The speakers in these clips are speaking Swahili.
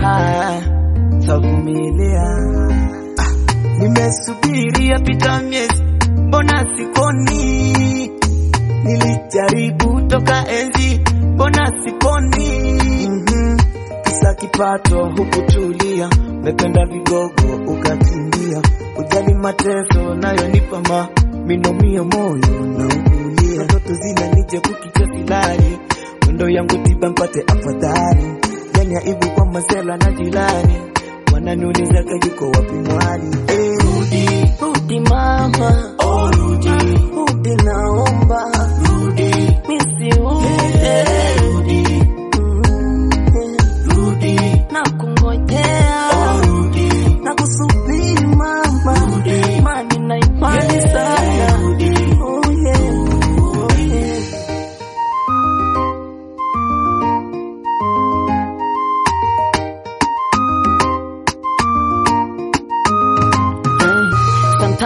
haya tavumilia. Ah, nimesubiri yapita miezi, mbona sikoni? Nilijaribu toka enzi, mbona sikoni? Mhm, Kisa kipato hukutulia, mependa vigogo ukakimbia, ujali mateso nayonipa ma minomio moyo na ukulia, ndoto zina nije kukicha silali, mwendo yangu tiba mpate afadhali yani aibu kwa mazela na jirani, wananiuliza yuko wapi mwali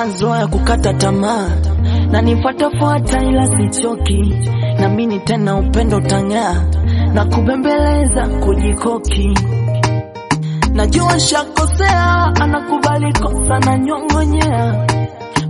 Ya kukata tamaa. Na nifuatafuata ila sichoki, na mimi tena upendo utang'aa. Na kubembeleza kujikoki. Najua shakosea, anakubali kosa na nyong'onyea,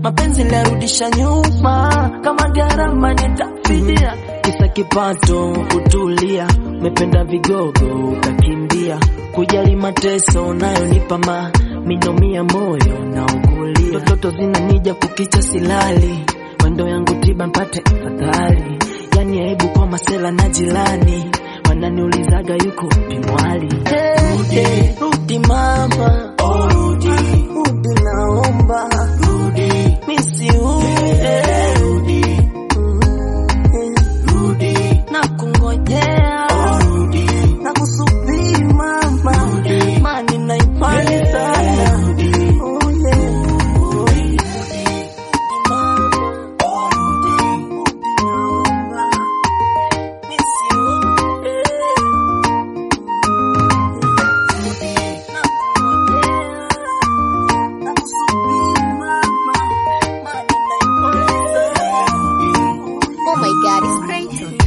mapenzi narudisha nyuma, kama gharama nitafidia. Kisa kipato kutulia, mependa vigogo ukakimbia, kujali mateso unayonipa ma minomia moyo na ugulia, ndoto zinanija kukicha silali, wendo yangu tiba mpate afadhali, yani aibu kwa masela na jilani, wananiulizaga yuko pimwali. mwali. Hey, hey, rudi mama, oh, rudi It's crazy.